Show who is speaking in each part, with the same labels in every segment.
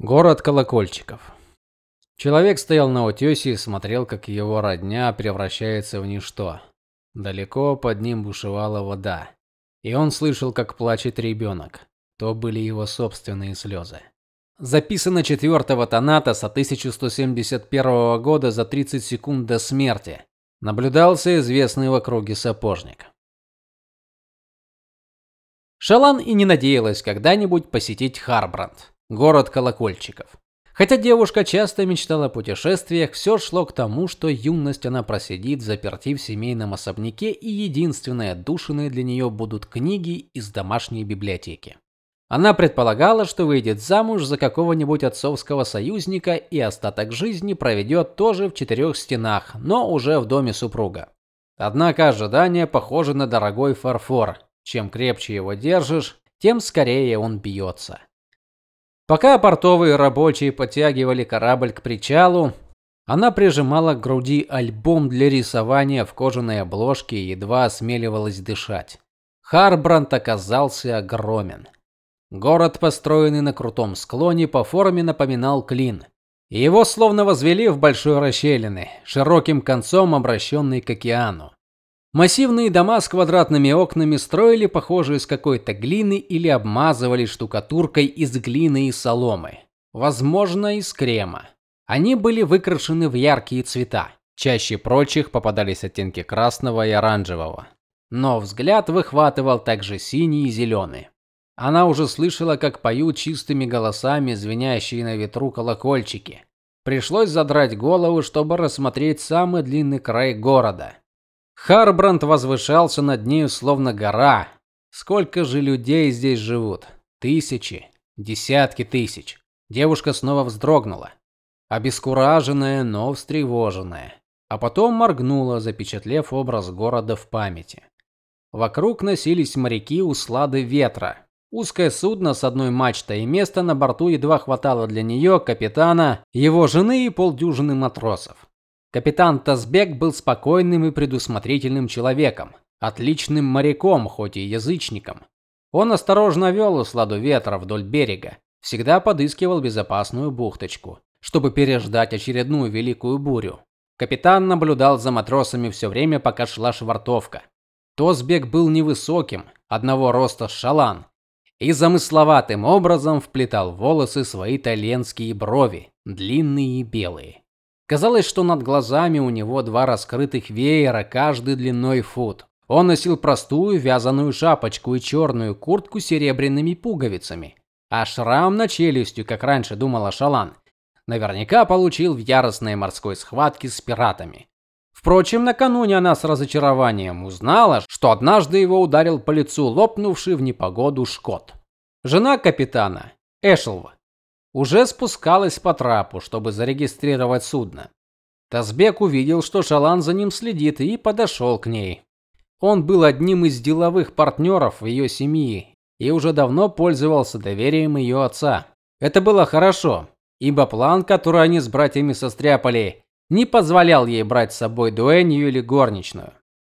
Speaker 1: Город колокольчиков. Человек стоял на утёсе и смотрел, как его родня превращается в ничто. Далеко под ним бушевала вода, и он слышал, как плачет ребенок. То были его собственные слезы. Записано 4 Танатоса 1171 года за 30 секунд до смерти. Наблюдался известный в округе сапожник. Шалан и не надеялась когда-нибудь посетить Харбранд город колокольчиков. Хотя девушка часто мечтала о путешествиях, все шло к тому, что юность она просидит заперти в семейном особняке, и единственной отдушиной для нее будут книги из домашней библиотеки. Она предполагала, что выйдет замуж за какого-нибудь отцовского союзника и остаток жизни проведет тоже в четырех стенах, но уже в доме супруга. Однако ожидание похоже на дорогой фарфор. Чем крепче его держишь, тем скорее он бьется. Пока портовые рабочие подтягивали корабль к причалу, она прижимала к груди альбом для рисования в кожаной обложке и едва осмеливалась дышать. Харбранд оказался огромен. Город, построенный на крутом склоне, по форме напоминал клин. Его словно возвели в большой расщелины, широким концом обращенный к океану. Массивные дома с квадратными окнами строили похоже из какой-то глины или обмазывали штукатуркой из глины и соломы, возможно, из крема. Они были выкрашены в яркие цвета. Чаще прочих попадались оттенки красного и оранжевого. Но взгляд выхватывал также синий и зеленый. Она уже слышала, как поют чистыми голосами звенящие на ветру колокольчики. Пришлось задрать голову, чтобы рассмотреть самый длинный край города. Харбранд возвышался над нею словно гора. Сколько же людей здесь живут? Тысячи, десятки тысяч. Девушка снова вздрогнула, обескураженная, но встревоженная, а потом моргнула, запечатлев образ города в памяти. Вокруг носились моряки у слады ветра. Узкое судно с одной мачтой и места на борту едва хватало для нее, капитана, его жены и полдюжины матросов. Капитан Тазбек был спокойным и предусмотрительным человеком, отличным моряком, хоть и язычником. Он осторожно вел усладу ветра вдоль берега, всегда подыскивал безопасную бухточку, чтобы переждать очередную великую бурю. Капитан наблюдал за матросами все время, пока шла швартовка. Тазбек был невысоким, одного роста с шалан, и замысловатым образом вплетал в волосы свои итальянские брови, длинные и белые. Казалось, что над глазами у него два раскрытых веера, каждый длиной фут. Он носил простую вязаную шапочку и черную куртку с серебряными пуговицами, а шрам на челюстью, как раньше думала Шалан, наверняка получил в яростной морской схватке с пиратами. Впрочем, накануне она с разочарованием узнала, что однажды его ударил по лицу лопнувший в непогоду шкот. Жена капитана, Эшелва, уже спускалась по трапу, чтобы зарегистрировать судно. Тазбек увидел, что Шалан за ним следит, и подошел к ней. Он был одним из деловых партнеров в ее семьи и уже давно пользовался доверием ее отца. Это было хорошо, ибо план, который они с братьями состряпали, не позволял ей брать с собой дуэнью или горничную.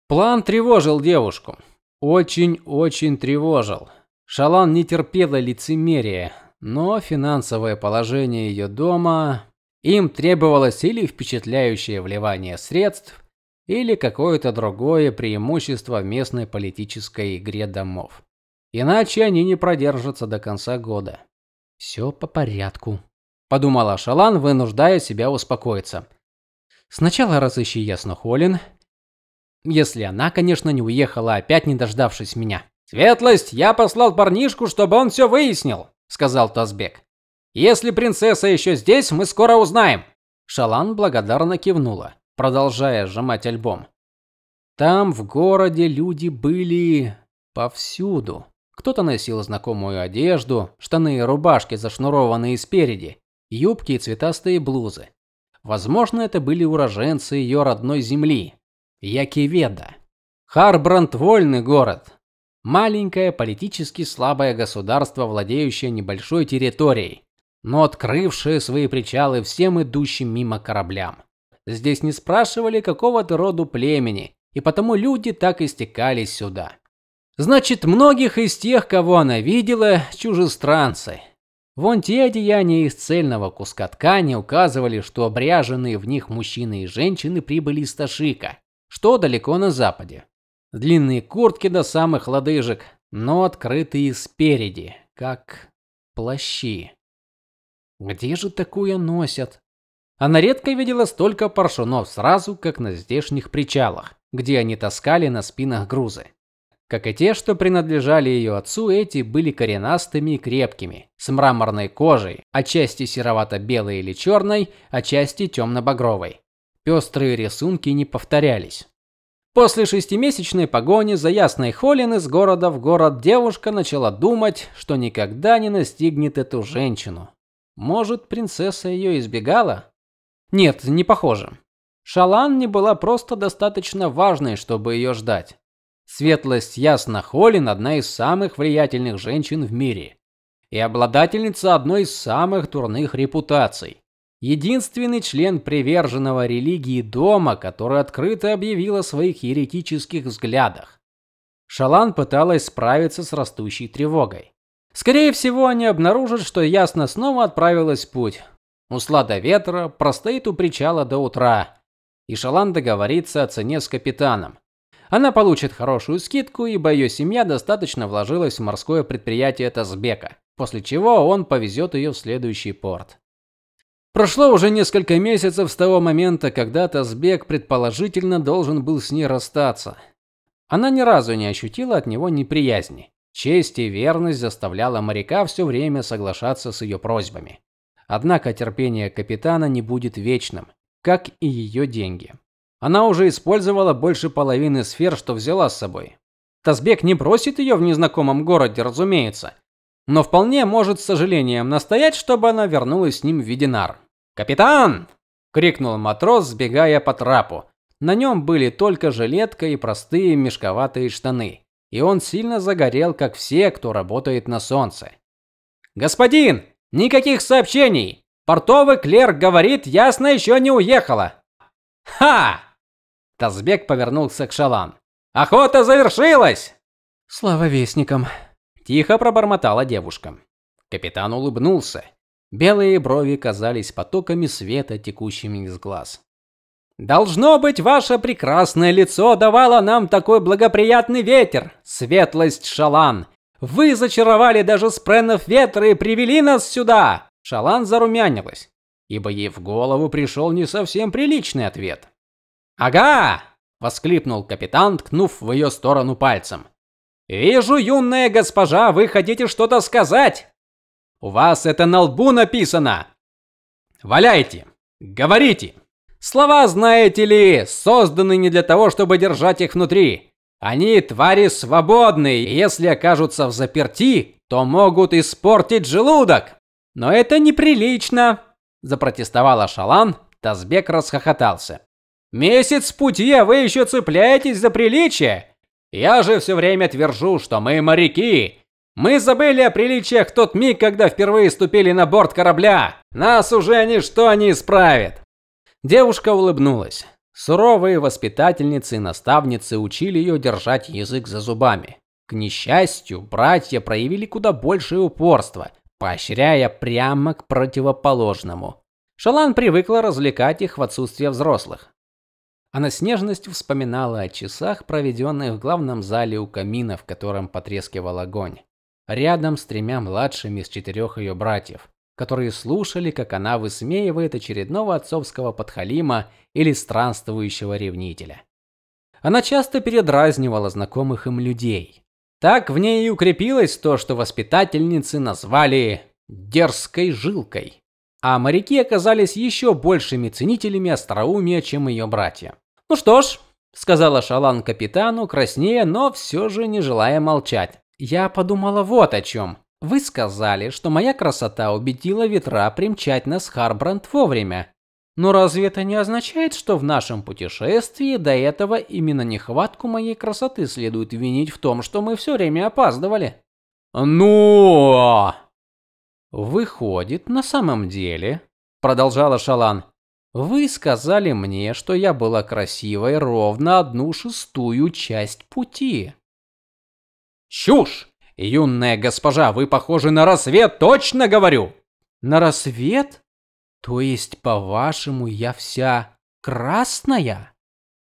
Speaker 1: План тревожил девушку. Очень-очень тревожил. Шалан не терпела лицемерия, но финансовое положение ее дома им требовалось или впечатляющее вливание средств, или какое-то другое преимущество в местной политической игре домов. Иначе они не продержатся до конца года. «Все по порядку, подумала Шалан, вынуждая себя успокоиться. Сначала разыщи ясно Холин, если она, конечно, не уехала опять не дождавшись меня. Светлость, я послал парнишку, чтобы он все выяснил сказал Тазбек. Если принцесса еще здесь, мы скоро узнаем. Шалан благодарно кивнула, продолжая сжимать альбом. Там в городе люди были повсюду. Кто-то носил знакомую одежду, штаны и рубашки, зашнурованные спереди, юбки и цветастые блузы. Возможно, это были уроженцы ее родной земли Якиведа. Харбранд вольный город, Маленькое, политически слабое государство, владеющее небольшой территорией, но открывшее свои причалы всем идущим мимо кораблям. Здесь не спрашивали какого-то роду племени, и потому люди так и стекались сюда. Значит, многих из тех, кого она видела, чужестранцы. Вон те одеяния из цельного куска ткани указывали, что обряженные в них мужчины и женщины прибыли из Ташика, что далеко на западе. Длинные куртки до самых лодыжек, но открытые спереди, как плащи. Где же такое носят? Она редко видела столько паршунов сразу, как на здешних причалах, где они таскали на спинах грузы. Как и те, что принадлежали ее отцу, эти были коренастыми и крепкими, с мраморной кожей, отчасти серовато-белой или черной, отчасти темно-багровой. Пестрые рисунки не повторялись. После шестимесячной погони за Ясной Холин из города в город девушка начала думать, что никогда не настигнет эту женщину. Может, принцесса ее избегала? Нет, не похоже. Шалан не была просто достаточно важной, чтобы ее ждать. Светлость Ясна Холин одна из самых влиятельных женщин в мире и обладательница одной из самых дурных репутаций. Единственный член приверженного религии дома, который открыто объявил о своих еретических взглядах. Шалан пыталась справиться с растущей тревогой. Скорее всего, они обнаружат, что Ясна снова отправилась в путь. Услада ветра простоит у причала до утра, и Шалан договорится о цене с капитаном. Она получит хорошую скидку, ибо ее семья достаточно вложилась в морское предприятие Тазбека, после чего он повезет ее в следующий порт. Прошло уже несколько месяцев с того момента, когда Тазбек предположительно должен был с ней расстаться. Она ни разу не ощутила от него неприязни. Честь и верность заставляла моряка все время соглашаться с ее просьбами. Однако терпение капитана не будет вечным, как и ее деньги. Она уже использовала больше половины сфер, что взяла с собой. Тазбек не бросит ее в незнакомом городе, разумеется, но вполне может с сожалением настоять, чтобы она вернулась с ним в Видинар. "Капитан!" крикнул матрос, сбегая по трапу. На нем были только жилетка и простые мешковатые штаны, и он сильно загорел, как все, кто работает на солнце. "Господин, никаких сообщений. Портовый клерк говорит, ясно еще не уехала". "Ха!" Тазбек повернулся к Шалан. Охота завершилась.
Speaker 2: Слава вестникам,
Speaker 1: тихо пробормотала девушка. Капитан улыбнулся. Белые брови казались потоками света, текущими из глаз. Должно быть, ваше прекрасное лицо давало нам такой благоприятный ветер, светлость Шалан. Вы зачаровали даже спренов ветра и привели нас сюда. Шалан зарумянилась, ибо ей в голову пришел не совсем приличный ответ. "Ага!" воскликнул капитан, ткнув в ее сторону пальцем. "Вижу, юная госпожа, вы хотите что-то сказать. У вас это на лбу написано. Валяйте, говорите. Слова, знаете ли, созданы не для того, чтобы держать их внутри. Они твари свободные, и если окажутся в заперти, то могут испортить желудок. Но это неприлично, запротестовала Шалан. Тазбек расхохотался. Месяц пути, а вы еще цепляетесь за приличие? Я же все время твержу, что мы моряки. Мы забыли о приличиях тот миг, когда впервые ступили на борт корабля. Нас уже ничто не исправит. Девушка улыбнулась. Суровые воспитательницы и наставницы учили ее держать язык за зубами. К несчастью, братья проявили куда большее упорство, поощряя прямо к противоположному. Шалан привыкла развлекать их в отсутствие взрослых. Она с нежностью вспоминала о часах, проведенных в главном зале у камина, в котором потрескивал огонь, рядом с тремя младшими из четырех ее братьев, которые слушали, как она высмеивает очередного отцовского подхалима или странствующего ревнителя. Она часто передразнивала знакомых им людей. Так в ней и укрепилось то, что воспитательницы назвали дерзкой жилкой. А моряки оказались еще большими ценителями остроумия, чем ее братья. Ну что ж, сказала Шалан капитану, краснея, но все же не желая молчать. Я подумала вот о чем. Вы сказали, что моя красота убедила ветра примчать нас Харбранд вовремя. Но разве это не означает, что в нашем путешествии до этого именно нехватку моей красоты следует винить в том, что мы все время опаздывали? Ну, выходит, на самом деле, продолжала Шалан. Вы сказали мне, что я была красивой ровно одну шестую часть пути. Чушь! Юная госпожа, вы похожи на рассвет, точно говорю.
Speaker 2: На рассвет? То есть, по-вашему, я вся красная?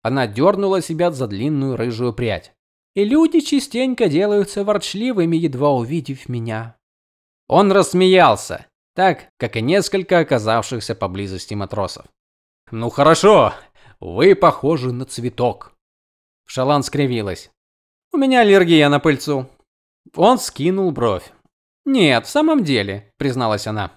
Speaker 1: Она дернула себя за длинную рыжую прядь.
Speaker 2: И люди частенько делаются ворчливыми, едва увидев меня.
Speaker 1: Он рассмеялся, так как и несколько оказавшихся поблизости матросов. Ну хорошо, вы похожи на цветок. Шалан скривилась. У меня аллергия на пыльцу. Он скинул бровь.
Speaker 2: Нет, в самом деле, призналась она.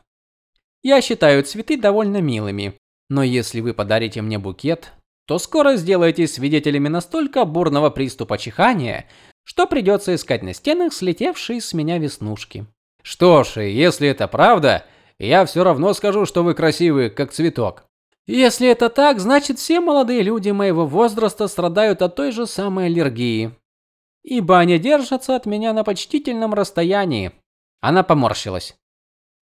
Speaker 2: Я считаю цветы довольно милыми, но если вы подарите мне букет, то скоро сделаетесь свидетелями настолько бурного приступа чихания, что придется искать на стенах слетевшие с меня веснушки.
Speaker 1: Что ж, если это правда, я все равно скажу, что вы красивы, как цветок.
Speaker 2: Если это так, значит все молодые люди моего возраста страдают от той же самой аллергии. Ибо они держатся от меня на почтительном расстоянии.
Speaker 1: Она поморщилась.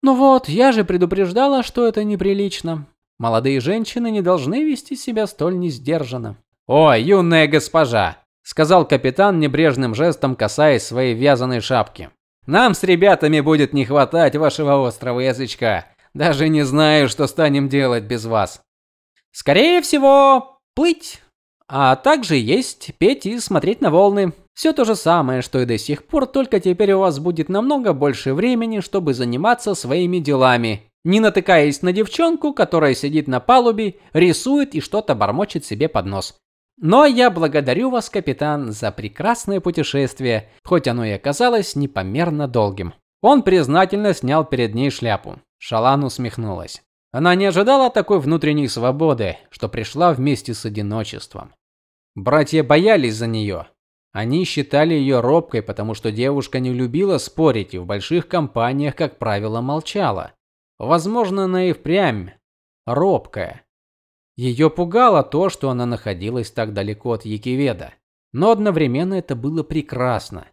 Speaker 2: Ну вот, я же предупреждала, что это неприлично. Молодые женщины не должны вести себя столь несдержанно.
Speaker 1: "О, юная госпожа", сказал капитан небрежным жестом, касаясь своей вязаной шапки. "Нам с ребятами будет не хватать вашего острого язычка. Даже не знаю, что станем делать без вас".
Speaker 2: Скорее всего, плыть, а также есть, петь и смотреть на волны. Все то же самое, что и до сих пор, только теперь у вас будет намного больше времени, чтобы заниматься своими делами, не натыкаясь на девчонку, которая сидит на палубе, рисует и что-то бормочет себе под нос. Но я благодарю вас, капитан, за прекрасное путешествие, хоть оно и оказалось непомерно долгим.
Speaker 1: Он признательно снял перед ней шляпу. Шалан усмехнулась. Она не ожидала такой внутренней свободы, что пришла вместе с одиночеством. Братья боялись за нее. Они считали ее робкой, потому что девушка не любила спорить и в больших компаниях, как правило, молчала. Возможно, она и впрямь робкая. Ее пугало то, что она находилась так далеко от Якиведа, но одновременно это было прекрасно.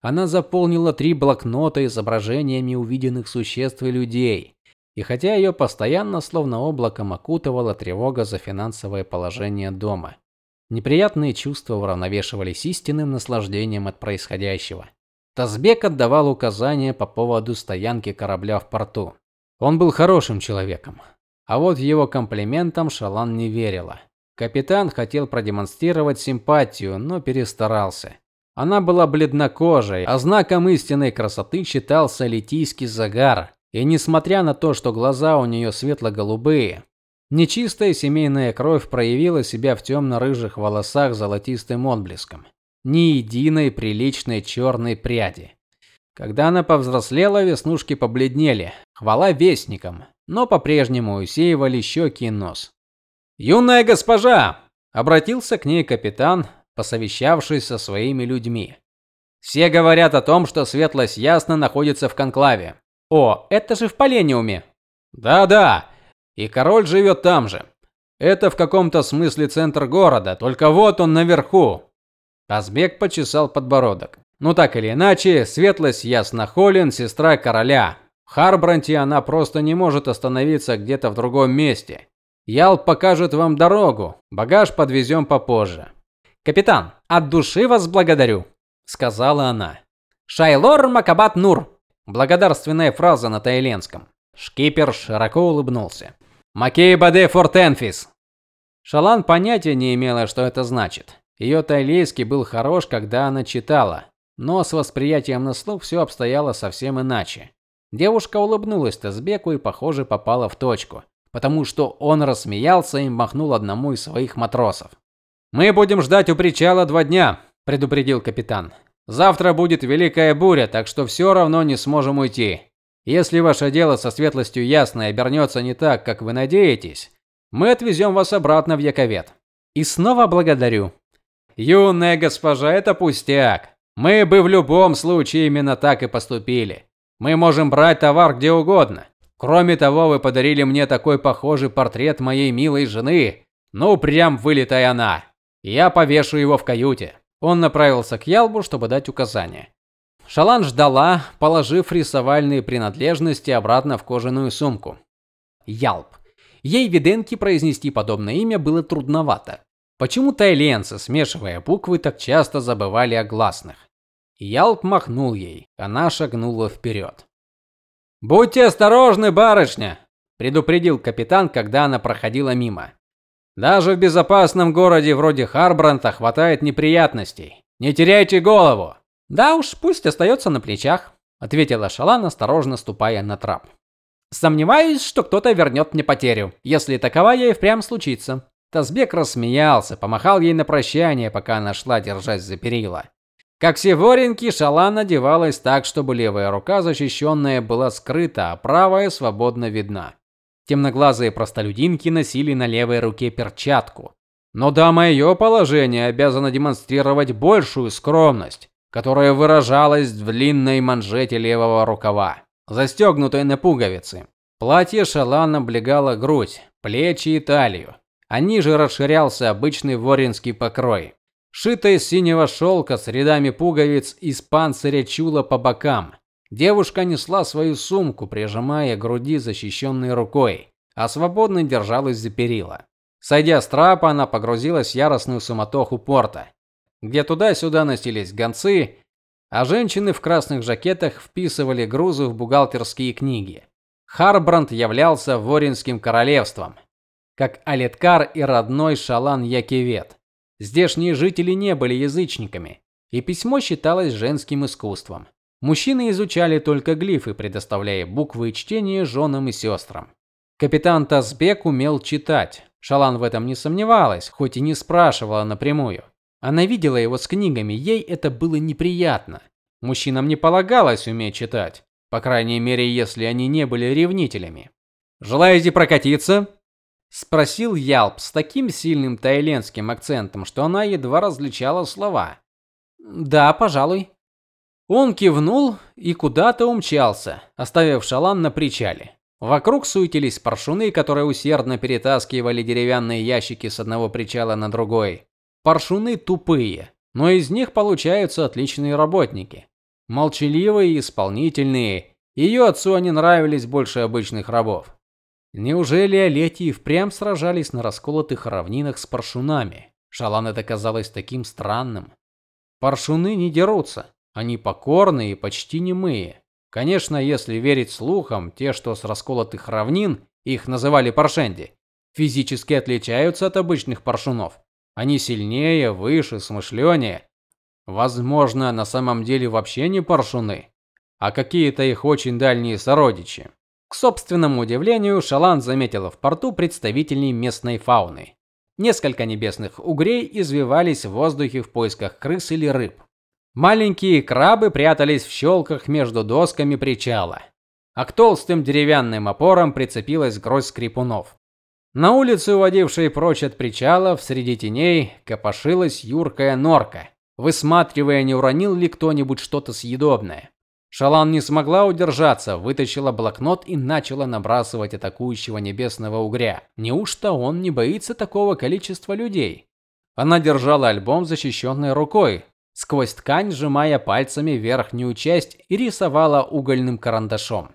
Speaker 1: Она заполнила три блокнота изображениями увиденных существ и людей. И хотя ее постоянно словно облаком окутывала тревога за финансовое положение дома, неприятные чувства уравновешивались истинным наслаждением от происходящего. Тазбек отдавал указания по поводу стоянки корабля в порту. Он был хорошим человеком, а вот его комплиментам Шалан не верила. Капитан хотел продемонстрировать симпатию, но перестарался. Она была бледнокожей, а знаком истинной красоты считался литийский загар, и несмотря на то, что глаза у нее светло-голубые, нечистая семейная кровь проявила себя в темно рыжих волосах золотистым отблеском, ни единой приличной черной пряди. Когда она повзрослела, веснушки побледнели. Хвала вестникам, но по-прежнему усеивали щеки и нос. "Юная госпожа", обратился к ней капитан, посовещавшись со своими людьми. Все говорят о том, что Светлость Ясно находится в конклаве.
Speaker 2: О, это же в Полениуме.
Speaker 1: Да-да. И король живет там же. Это в каком-то смысле центр города, только вот он наверху. Азбек почесал подбородок. Ну так или иначе, светлость Ясна Холин, сестра короля. В Харбранте она просто не может остановиться где-то в другом месте. Ял покажет вам дорогу. Багаж подвезем попозже.
Speaker 2: Капитан, от души вас благодарю, сказала она. Шайлор Макабат Нур.
Speaker 1: Благодарственная фраза на тайленском. Шкипер широко улыбнулся. Макей баде фортенфис. Шалан понятия не имела, что это значит. Ее тайлейский был хорош, когда она читала, но с восприятием на слух все обстояло совсем иначе. Девушка улыбнулась Тазбеку и, похоже, попала в точку, потому что он рассмеялся и махнул одному из своих матросов. Мы будем ждать у причала два дня, предупредил капитан. Завтра будет великая буря, так что все равно не сможем уйти. Если ваше дело со светлостью ясно и обернется не так, как вы надеетесь, мы отвезем вас обратно в Яковет.
Speaker 2: И снова благодарю.
Speaker 1: Юная госпожа, это пустяк. Мы бы в любом случае именно так и поступили. Мы можем брать товар где угодно. Кроме того, вы подарили мне такой похожий портрет моей милой жены. Ну, прям вылитая она. Я повешу его в каюте. Он направился к Ялбу, чтобы дать указания. Шалан ждала, положив рисовальные принадлежности обратно в кожаную сумку. Ялб. Ей виденки произнести подобное имя было трудновато. Почему тайленцы, смешивая буквы, так часто забывали о гласных? Ялп махнул ей. Она шагнула вперед. Будьте осторожны, барышня, предупредил капитан, когда она проходила мимо. Даже в безопасном городе вроде Харбранта хватает неприятностей. Не теряйте голову. Да уж, пусть остается на плечах, ответила Шалан, осторожно ступая на трап. Сомневаюсь, что кто-то вернет мне потерю, если таковая и впрямь случится. Тазбек рассмеялся, помахал ей на прощание, пока она шла, держась за перила. Как все воренки, Шалан одевалась так, чтобы левая рука, защищенная, была скрыта, а правая свободно видна. Темноглазые простолюдинки носили на левой руке перчатку. Но дама ее положения обязана демонстрировать большую скромность, которая выражалась в длинной манжете левого рукава застегнутой на пуговицы. Платье Шалан облегало грудь, плечи и талию, а ниже расширялся обычный воринский покрой, шитый из синего шелка с рядами пуговиц из панциря чула по бокам. Девушка несла свою сумку, прижимая груди защищенной рукой, а свободно держалась за перила. Сойдя с трапа, она погрузилась в яростную суматоху порта, где туда-сюда носились гонцы, а женщины в красных жакетах вписывали грузы в бухгалтерские книги. Харбранд являлся Воринским королевством, как Алеткар и родной Шалан Якивет. Здешние жители не были язычниками, и письмо считалось женским искусством. Мужчины изучали только глифы, предоставляя буквы и чтение женам и сестрам. Капитан Тазбек умел читать. Шалан в этом не сомневалась, хоть и не спрашивала напрямую. Она видела его с книгами, ей это было неприятно. Мужчинам не полагалось уметь читать, по крайней мере, если они не были ревнителями. "Желаете прокатиться?" спросил Ялп с таким сильным тайлендским акцентом, что она едва различала слова. "Да, пожалуй". Он кивнул и куда-то умчался, оставив Шалан на причале. Вокруг суетились паршуны, которые усердно перетаскивали деревянные ящики с одного причала на другой. Паршуны тупые, но из них получаются отличные работники. Молчаливые и исполнительные. Ее отцу они нравились больше обычных рабов. Неужели Олети впрямь сражались на расколотых равнинах с паршунами? Шалан это казалось таким странным. Паршуны не дерутся, они покорные и почти немые. Конечно, если верить слухам, те, что с расколотых равнин, их называли паршенди, физически отличаются от обычных паршунов. Они сильнее, выше, смышленее. Возможно, на самом деле вообще не паршуны, а какие-то их очень дальние сородичи. К собственному удивлению, Шалан заметила в порту представителей местной фауны. Несколько небесных угрей извивались в воздухе в поисках крыс или рыб. Маленькие крабы прятались в щелках между досками причала, а к толстым деревянным опорам прицепилась гроздь скрипунов. На улице, уводившей прочь от причала, в среди теней копошилась юркая норка, высматривая, не уронил ли кто-нибудь что-то съедобное. Шалан не смогла удержаться, вытащила блокнот и начала набрасывать атакующего небесного угря. Неужто он не боится такого количества людей? Она держала альбом защищенной рукой, сквозь ткань сжимая пальцами верхнюю часть и рисовала угольным карандашом.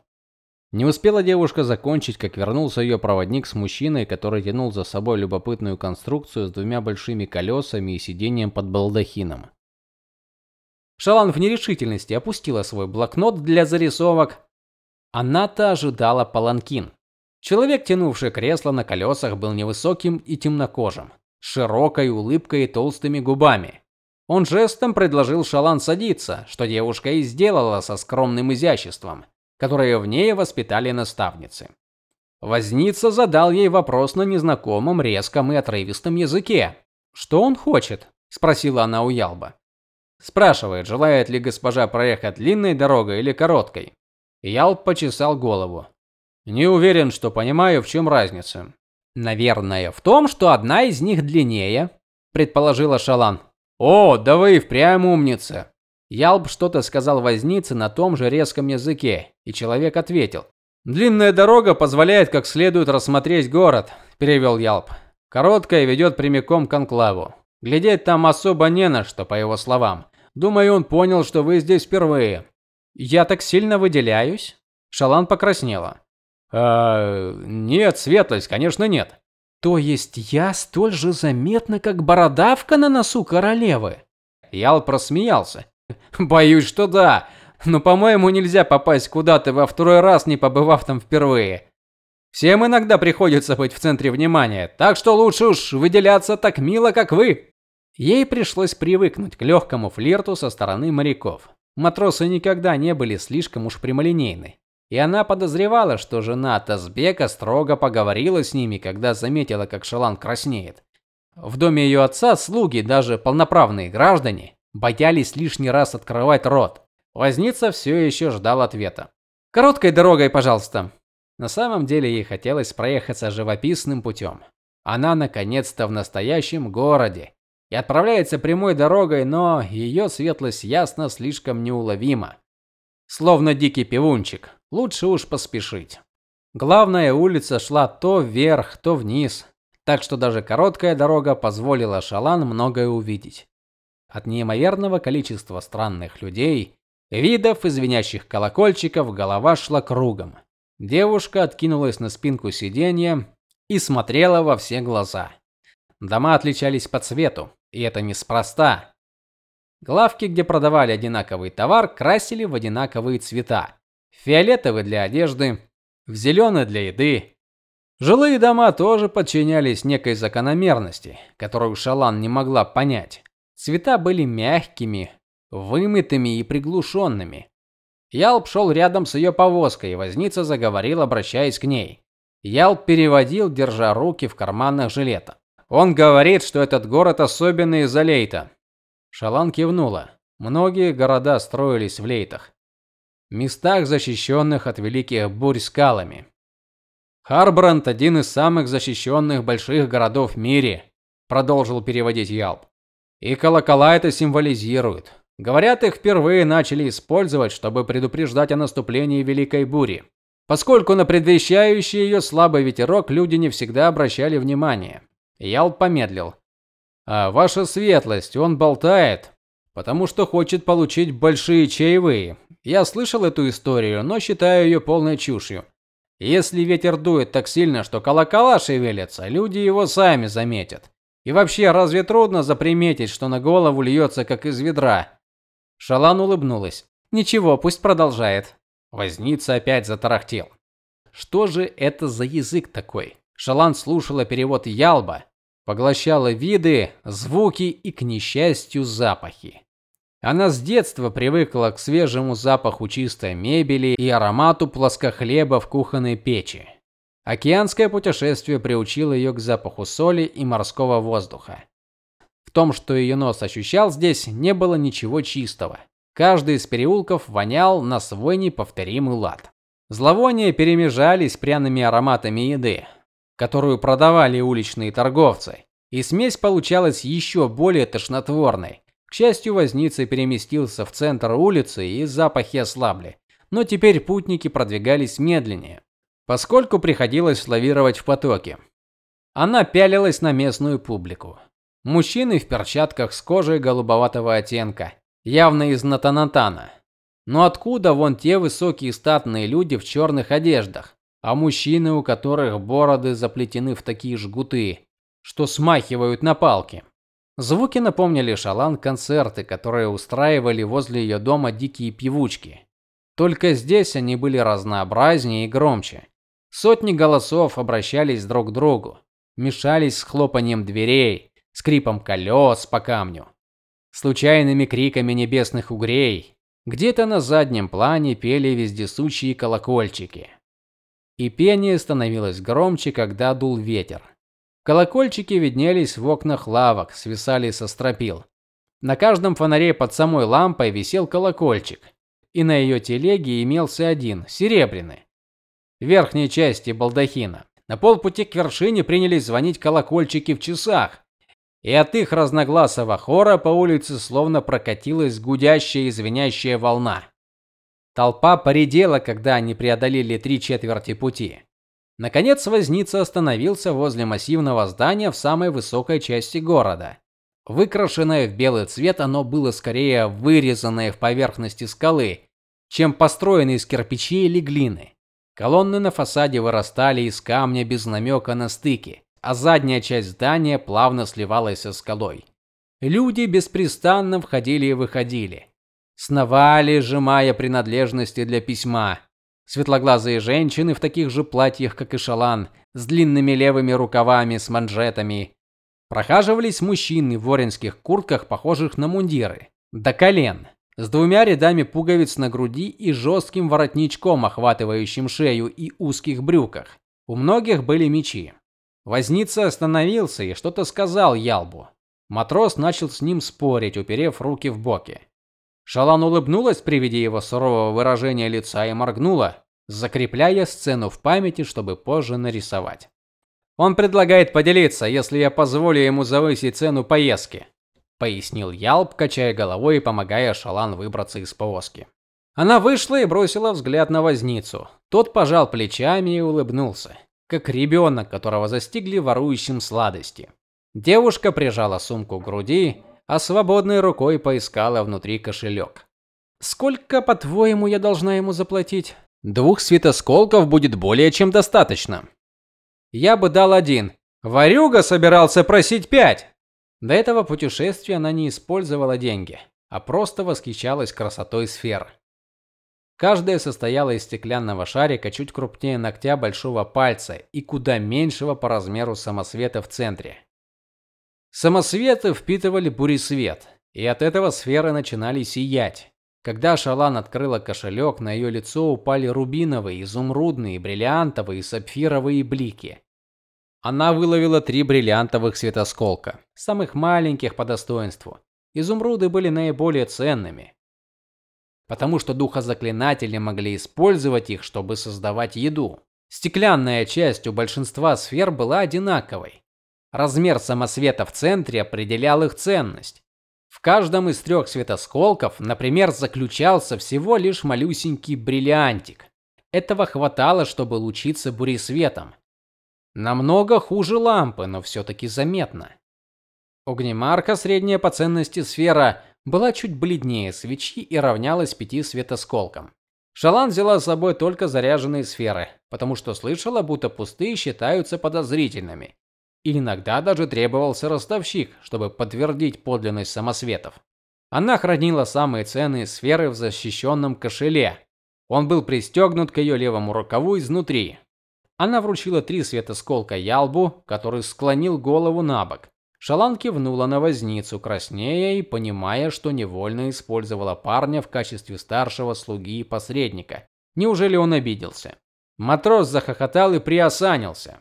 Speaker 1: Не успела девушка закончить, как вернулся ее проводник с мужчиной, который тянул за собой любопытную конструкцию с двумя большими колесами и сиденьем под балдахином. Шалан в нерешительности опустила свой блокнот для зарисовок. Она-то ожидала паланкин. Человек, тянувший кресло на колесах, был невысоким и темнокожим, с широкой улыбкой и толстыми губами. Он жестом предложил Шалан садиться, что девушка и сделала со скромным изяществом которые в ней воспитали наставницы. Возница задал ей вопрос на незнакомом, резком и отрывистом языке. "Что он хочет?" спросила она у Ялба. Спрашивает, желает ли госпожа проехать длинной дорогой или короткой. Ялб почесал голову. Не уверен, что понимаю, в чем разница. Наверное, в том, что одна из них длиннее, предположила Шалан. О, да вы и впрямь умница. Ялб что-то сказал вознице на том же резком языке, и человек ответил: "Длинная дорога позволяет как следует рассмотреть город", перевел Ялб. "Короткая ведет прямиком к анклаву. Глядеть там особо не на что, по его словам. Думаю, он понял, что вы здесь впервые". "Я так сильно выделяюсь?" Шалан покраснела. «А, нет, светлость, конечно, нет.
Speaker 2: То есть я столь же заметна, как бородавка на носу королевы?
Speaker 1: Ял просмеялся. Боюсь, что да. Но, по-моему, нельзя попасть куда-то во второй раз, не побывав там впервые. Всем иногда приходится быть в центре внимания, так что лучше уж выделяться так мило, как вы. Ей пришлось привыкнуть к легкому флирту со стороны моряков. Матросы никогда не были слишком уж прямолинейны. И она подозревала, что жена Тазбека строго поговорила с ними, когда заметила, как Шалан краснеет. В доме ее отца слуги, даже полноправные граждане, боялись лишний раз открывать рот. Возница все еще ждал ответа. Короткой дорогой, пожалуйста. На самом деле ей хотелось проехаться живописным путем. Она наконец-то в настоящем городе и отправляется прямой дорогой, но ее светлость ясно слишком неуловима. Словно дикий пивунчик. Лучше уж поспешить. Главная улица шла то вверх, то вниз, так что даже короткая дорога позволила Шалан многое увидеть. От неимоверного количества странных людей, видов и звенящих колокольчиков голова шла кругом. Девушка откинулась на спинку сиденья и смотрела во все глаза. Дома отличались по цвету, и это неспроста. Главки, где продавали одинаковый товар, красили в одинаковые цвета фиолетовый для одежды, в зеленый для еды. Жилые дома тоже подчинялись некой закономерности, которую Шалан не могла понять. Цвета были мягкими, вымытыми и приглушенными. Ялп шел рядом с ее повозкой, и возница заговорил, обращаясь к ней. Ялп переводил, держа руки в карманах жилета. Он говорит, что этот город особенный из-за лейта. Шалан кивнула. Многие города строились в лейтах местах, защищенных от великих бурь скалами. Харбранд один из самых защищенных больших городов в мире, продолжил переводить Ялп. И колокола это символизируют. Говорят, их впервые начали использовать, чтобы предупреждать о наступлении великой бури. Поскольку на предвещающий ее слабый ветерок люди не всегда обращали внимание. Ялп помедлил. А ваша светлость, он болтает, потому что хочет получить большие чаевые. Я слышал эту историю, но считаю ее полной чушью. Если ветер дует так сильно, что колокола шевелятся, люди его сами заметят. И вообще, разве трудно заприметить, что на голову льется, как из ведра? Шалан улыбнулась. Ничего, пусть продолжает. Возница опять затарахтел. Что же это за язык такой? Шалан слушала перевод Ялба, поглощала виды, звуки и к несчастью запахи. Она с детства привыкла к свежему запаху чистой мебели и аромату плоскохлеба в кухонной печи. Океанское путешествие приучило ее к запаху соли и морского воздуха. В том, что ее нос ощущал здесь, не было ничего чистого. Каждый из переулков вонял на свой неповторимый лад. Зловония перемежались пряными ароматами еды, которую продавали уличные торговцы, и смесь получалась еще более тошнотворной, к счастью, возница переместился в центр улицы, и запахи ослабли. Но теперь путники продвигались медленнее, поскольку приходилось лавировать в потоке. Она пялилась на местную публику. Мужчины в перчатках с кожей голубоватого оттенка, явно из Натанатана. Но откуда вон те высокие статные люди в черных одеждах, а мужчины, у которых бороды заплетены в такие жгуты, что смахивают на палки? Звуки напомнили Шалан концерты, которые устраивали возле ее дома дикие певучки. Только здесь они были разнообразнее и громче. Сотни голосов обращались друг к другу, мешались с хлопанием дверей, скрипом колес по камню, случайными криками небесных угрей. Где-то на заднем плане пели вездесущие колокольчики. И пение становилось громче, когда дул ветер. Колокольчики виднелись в окнах лавок, свисали со стропил. На каждом фонаре под самой лампой висел колокольчик, и на ее телеге имелся один, серебряный, верхней части балдахина. На полпути к вершине принялись звонить колокольчики в часах, и от их разногласого хора по улице словно прокатилась гудящая и звенящая волна. Толпа поредела, когда они преодолели три четверти пути. Наконец возница остановился возле массивного здания в самой высокой части города. Выкрашенное в белый цвет, оно было скорее вырезанное в поверхности скалы, чем построенное из кирпичей или глины. Колонны на фасаде вырастали из камня без намека на стыки, а задняя часть здания плавно сливалась со скалой. Люди беспрестанно входили и выходили. сновали, сжимая принадлежности для письма. Светлоглазые женщины в таких же платьях, как и Шалан, с длинными левыми рукавами с манжетами. Прохаживались мужчины в воинских куртках, похожих на мундиры, до колен, с двумя рядами пуговиц на груди и жестким воротничком, охватывающим шею и узких брюках. У многих были мечи. Возница остановился и что-то сказал Ялбу. Матрос начал с ним спорить, уперев руки в боки. Шалан улыбнулась при виде его сурового выражения лица и моргнула, закрепляя сцену в памяти, чтобы позже нарисовать. Он предлагает поделиться, если я позволю ему завысить цену поездки, пояснил Ялб, качая головой и помогая Шалан выбраться из повозки. Она вышла и бросила взгляд на возницу. Тот пожал плечами и улыбнулся, как ребенок, которого застигли ворующим сладости. Девушка прижала сумку к груди а свободной рукой поискала внутри кошелек. Сколько, по-твоему, я должна ему заплатить? Двух светосколков будет более чем достаточно. Я бы дал один. Варюга собирался просить пять. До этого путешествия она не использовала деньги, а просто восхищалась красотой сфер. Каждая состояла из стеклянного шарика чуть крупнее ногтя большого пальца и куда меньшего по размеру самосвета в центре. Самосветы впитывали буресвет, и от этого сферы начинали сиять. Когда Шалан открыла кошелек, на ее лицо упали рубиновые, изумрудные, бриллиантовые и сапфировые блики. Она выловила три бриллиантовых светосколка, самых маленьких по достоинству. Изумруды были наиболее ценными, потому что духозаклинатели могли использовать их, чтобы создавать еду. Стеклянная часть у большинства сфер была одинаковой, Размер самосвета в центре определял их ценность. В каждом из трех светосколков, например, заключался всего лишь малюсенький бриллиантик. Этого хватало, чтобы лучиться буресветом. Намного хуже лампы, но все таки заметно. Огнемарка, средняя по ценности сфера, была чуть бледнее свечи и равнялась пяти светосколкам. Шалан взяла с собой только заряженные сферы, потому что слышала, будто пустые считаются подозрительными и иногда даже требовался ростовщик, чтобы подтвердить подлинность самосветов. Она хранила самые ценные сферы в защищенном кошеле. Он был пристегнут к ее левому рукаву изнутри. Она вручила три светосколка Ялбу, который склонил голову набок. Шалан кивнула на возницу, краснея и понимая, что невольно использовала парня в качестве старшего слуги и посредника. Неужели он обиделся? Матрос захохотал и приосанился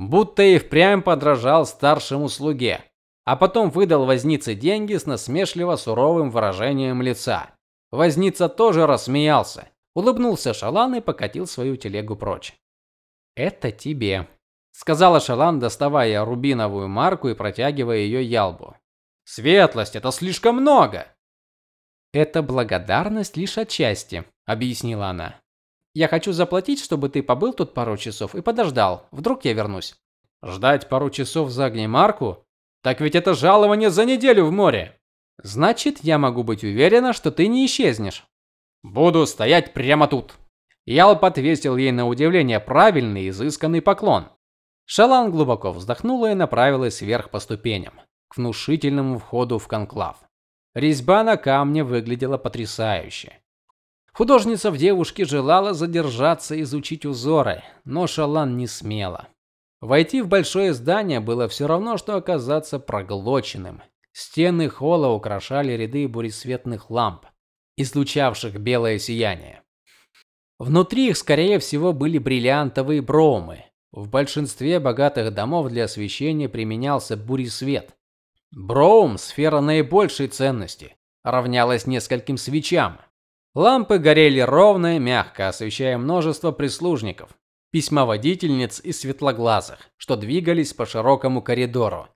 Speaker 1: будто и впрямь подражал старшему слуге, а потом выдал вознице деньги с насмешливо суровым выражением лица. Возница тоже рассмеялся, улыбнулся Шалан и покатил свою телегу прочь. "Это тебе", сказала Шалан, доставая рубиновую марку и протягивая ее Ялбу. "Светлость, это слишком много". "Это благодарность лишь отчасти", объяснила она. Я хочу заплатить, чтобы ты побыл тут пару часов и подождал. Вдруг я вернусь. Ждать пару часов за огнемарку? Так ведь это жалование за неделю в море. Значит, я могу быть уверена, что ты не исчезнешь. Буду стоять прямо тут. Ялп отвесил ей на удивление правильный изысканный поклон. Шалан глубоко вздохнула и направилась вверх по ступеням, к внушительному входу в конклав. Резьба на камне выглядела потрясающе. Художница в девушке желала задержаться и изучить узоры, но Шалан не смела. Войти в большое здание было все равно что оказаться проглоченным. Стены холла украшали ряды буресветных ламп, излучавших белое сияние. Внутри их, скорее всего, были бриллиантовые бромы. В большинстве богатых домов для освещения применялся буресвет. Броум сфера наибольшей ценности, равнялась нескольким свечам. Лампы горели ровно и мягко, освещая множество прислужников, письмоводительниц и светлоглазых, что двигались по широкому коридору.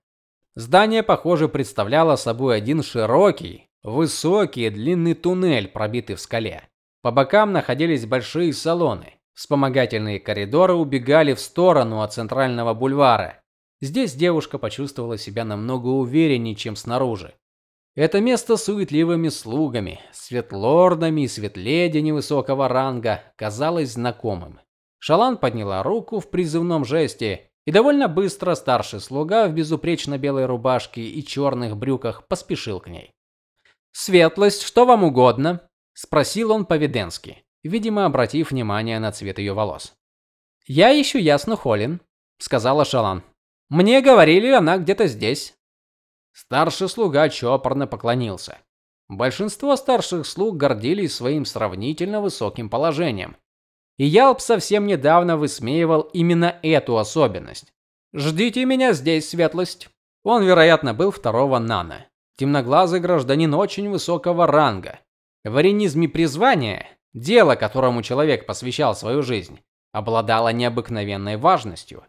Speaker 1: Здание, похоже, представляло собой один широкий, высокий длинный туннель, пробитый в скале. По бокам находились большие салоны. Вспомогательные коридоры убегали в сторону от центрального бульвара. Здесь девушка почувствовала себя намного увереннее, чем снаружи. Это место с суетливыми слугами, светлордами и светледи невысокого ранга казалось знакомым. Шалан подняла руку в призывном жесте, и довольно быстро старший слуга в безупречно белой рубашке и черных брюках поспешил к ней.
Speaker 2: Светлость, что вам угодно? Спросил он по-веденски, видимо, обратив внимание на цвет ее волос. Я ищу Ясну Холин, сказала Шалан. Мне говорили, она где-то здесь.
Speaker 1: Старший слуга чопорно поклонился. Большинство старших слуг гордились своим сравнительно высоким положением. И Ялп совсем недавно высмеивал именно эту особенность. Ждите меня здесь, светлость. Он, вероятно, был второго нана. Темноглазый гражданин очень высокого ранга. В аренизме призвания, дело, которому человек посвящал свою жизнь, обладало необыкновенной важностью.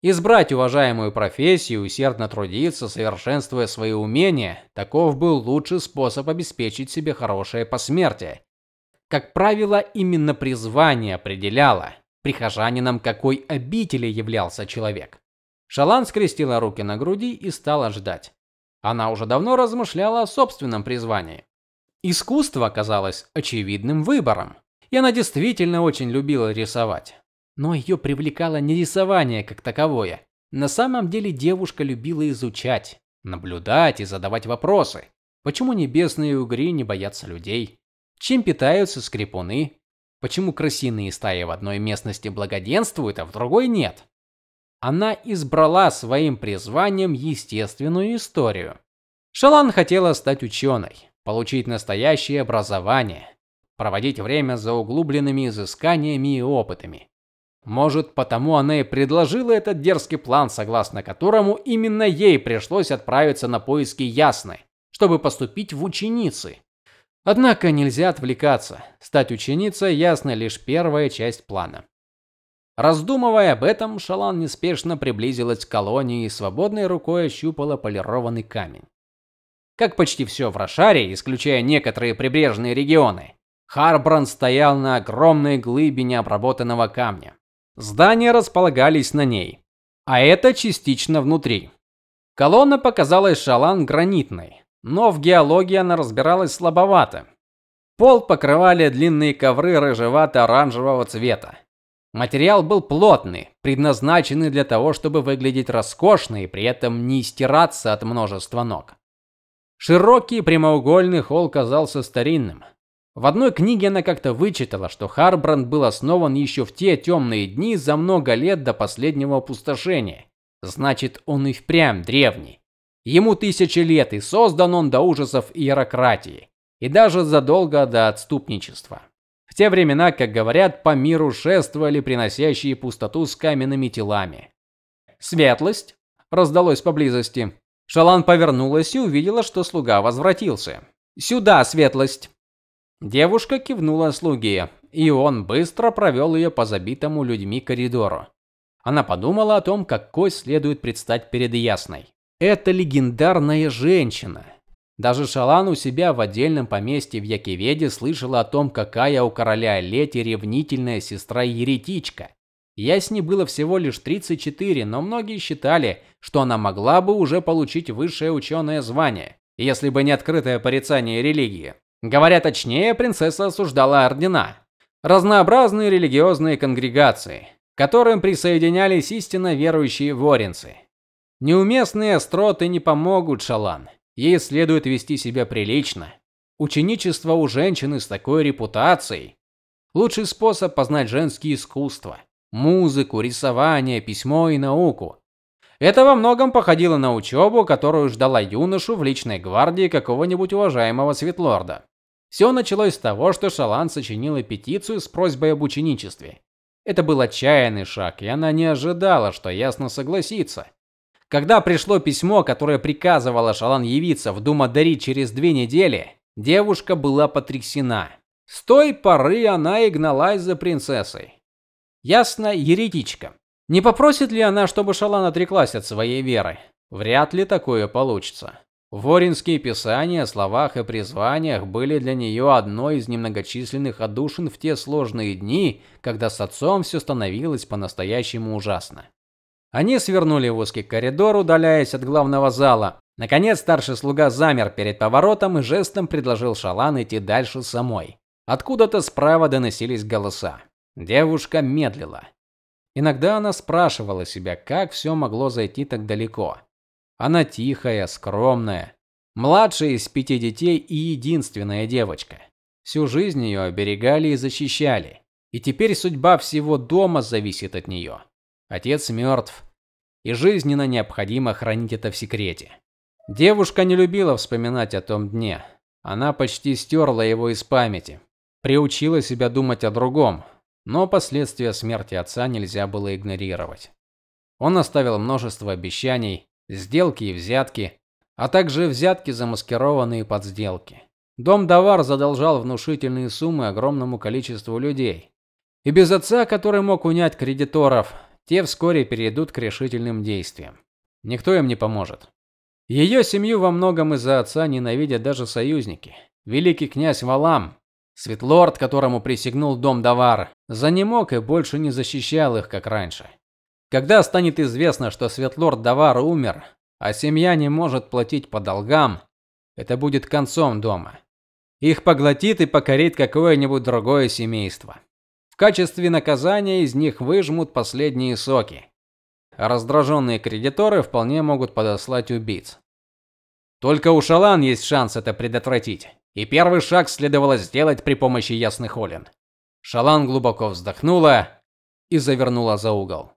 Speaker 1: Избрать уважаемую профессию, усердно трудиться, совершенствуя свои умения таков был лучший способ обеспечить себе хорошее посмертие. Как правило, именно призвание определяло прихожанином какой обители являлся человек. Шалан скрестила руки на груди и стала ждать. Она уже давно размышляла о собственном призвании. Искусство оказалось очевидным выбором, и она действительно очень любила рисовать. Но ее привлекало не рисование как таковое. На самом деле девушка любила изучать, наблюдать и задавать вопросы. Почему небесные угри не боятся людей? Чем питаются скрипуны? Почему крысиные стаи в одной местности благоденствуют, а в другой нет? Она избрала своим призванием естественную историю. Шалан хотела стать ученой, получить настоящее образование, проводить время за углубленными изысканиями и опытами. Может, потому она и предложила этот дерзкий план, согласно которому именно ей пришлось отправиться на поиски Ясны, чтобы поступить в ученицы. Однако нельзя отвлекаться. Стать ученицей Ясны лишь первая часть плана. Раздумывая об этом, Шалан неспешно приблизилась к колонии и свободной рукой ощупала полированный камень. Как почти все в Рошаре, исключая некоторые прибрежные регионы, Харбран стоял на огромной глыбе необработанного камня. Здания располагались на ней, а это частично внутри. Колонна показалась Шалан гранитной, но в геологии она разбиралась слабовато. Пол покрывали длинные ковры рыжевато-оранжевого цвета. Материал был плотный, предназначенный для того, чтобы выглядеть роскошно и при этом не стираться от множества ног. Широкий прямоугольный холл казался старинным, в одной книге она как-то вычитала, что Харбранд был основан еще в те темные дни за много лет до последнего опустошения. Значит, он и впрямь древний. Ему тысячи лет, и создан он до ужасов иерократии, и даже задолго до отступничества. В те времена, как говорят, по миру шествовали приносящие пустоту с каменными телами. Светлость раздалось поблизости. Шалан повернулась и увидела, что слуга возвратился. Сюда, светлость. Девушка кивнула слуге, и он быстро провел ее по забитому людьми коридору. Она подумала о том, какой следует предстать перед Ясной. Это легендарная женщина. Даже Шалан у себя в отдельном поместье в Якиведе слышала о том, какая у короля Лети ревнительная сестра-еретичка. Ясне было всего лишь 34, но многие считали, что она могла бы уже получить высшее ученое звание, если бы не открытое порицание религии. Говоря точнее, принцесса осуждала ордена, разнообразные религиозные конгрегации, к которым присоединялись истинно верующие воринцы. Неуместные остроты не помогут Шалан. Ей следует вести себя прилично. Ученичество у женщины с такой репутацией лучший способ познать женские искусства, музыку, рисование, письмо и науку. Это во многом походило на учебу, которую ждала юношу в личной гвардии какого-нибудь уважаемого светлорда. Все началось с того, что Шалан сочинила петицию с просьбой об ученичестве. Это был отчаянный шаг, и она не ожидала, что ясно согласится. Когда пришло письмо, которое приказывало Шалан явиться в Думадари через две недели, девушка была потрясена. С той поры она и гналась за принцессой. Ясно, еретичка. Не попросит ли она, чтобы Шалан отреклась от своей веры? Вряд ли такое получится. Воринские писания о словах и призваниях были для нее одной из немногочисленных отдушин в те сложные дни, когда с отцом все становилось по-настоящему ужасно. Они свернули в узкий коридор, удаляясь от главного зала. Наконец старший слуга замер перед поворотом и жестом предложил Шалан идти дальше самой. Откуда-то справа доносились голоса. Девушка медлила. Иногда она спрашивала себя, как все могло зайти так далеко. Она тихая, скромная. Младшая из пяти детей и единственная девочка. Всю жизнь ее оберегали и защищали. И теперь судьба всего дома зависит от нее. Отец мертв, и жизненно необходимо хранить это в секрете. Девушка не любила вспоминать о том дне. Она почти стерла его из памяти. Приучила себя думать о другом, но последствия смерти отца нельзя было игнорировать. Он оставил множество обещаний, сделки и взятки, а также взятки, замаскированные под сделки. Дом Давар задолжал внушительные суммы огромному количеству людей. И без отца, который мог унять кредиторов, те вскоре перейдут к решительным действиям. Никто им не поможет. Ее семью во многом из-за отца ненавидят даже союзники. Великий князь Валам, Светлорд, которому присягнул дом Давар, занемог и больше не защищал их, как раньше. Когда станет известно, что Светлорд Давар умер, а семья не может платить по долгам, это будет концом дома. Их поглотит и покорит какое-нибудь другое семейство. В качестве наказания из них выжмут последние соки. Раздраженные кредиторы вполне могут подослать убийц. Только у Шалан есть шанс это предотвратить. И первый шаг следовало сделать при помощи ясных олен. Шалан глубоко вздохнула и завернула за угол.